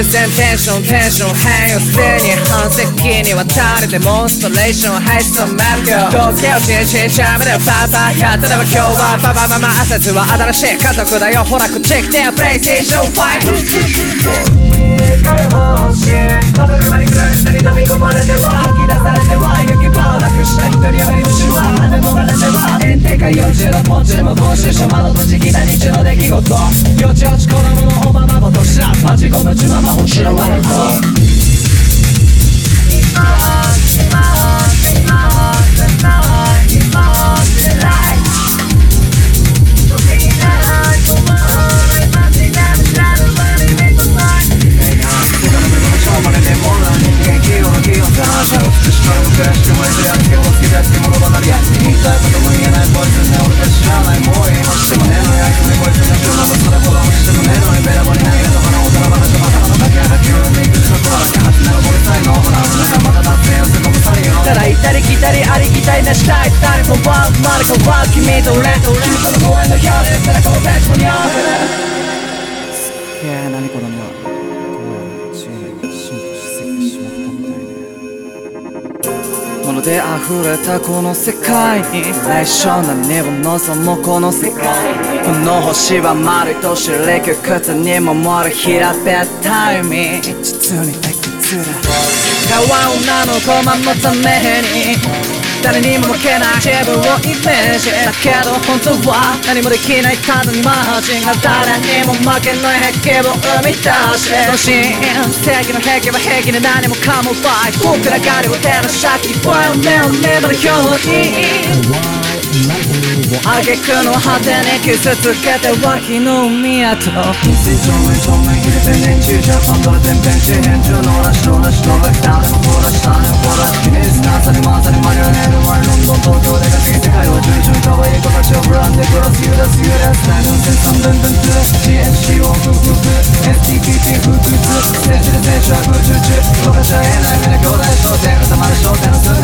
あるプレゼンションテンション変よすでに半世紀にわたるデモンストレーションはいそうなるよ東京チンチンチャームでパパやってれば今日はパパママ朝つは新しい家族だよほらこチェックでプレイステーション5解放し窓際に暮らしたり飲み込まれては吐き出されては行き場をなくした一人やめにしは跳ね逃れては炎天下40度ポチでも今週書窓と時期な日の出来事しらマジ込むちままほしらわれとただ行ったり来たりありきたりなしたい。誰もワンマルかワン君と俺君との公園の表で背中をペチコに合わせるいやー何この匂い。どうやら人類が進化しすぎてしまったみたいね物で溢れたこの世界に。来生何を望むこの世界この星は丸いと知り窮屈にも漏れ平べったい海。実にエキツル川女の子守るために誰にも負けない自分をイメージだけど本当は何もできないただのマジンが誰にも負けない壁を生み出しそして正義の壁は平気で何もかもバイ僕らがりを照らし先っぽい目を粘るように挙句の果てに傷つけて脇の海へと正面正面切れて年中じゃパンドラ天変地変中のらしのらしのらし誰もほらしたねほらしきねえすなさにまさにマリオネールマリロンドン東京で稼ぎ世界は従順可愛い子たちをブランで暮らすユダスユダス大の生産ドンドントゥ CNC をフフフ STPT フフフ戦地で戦車空中中動かしちゃえない目で兄弟商店がたまる商店の数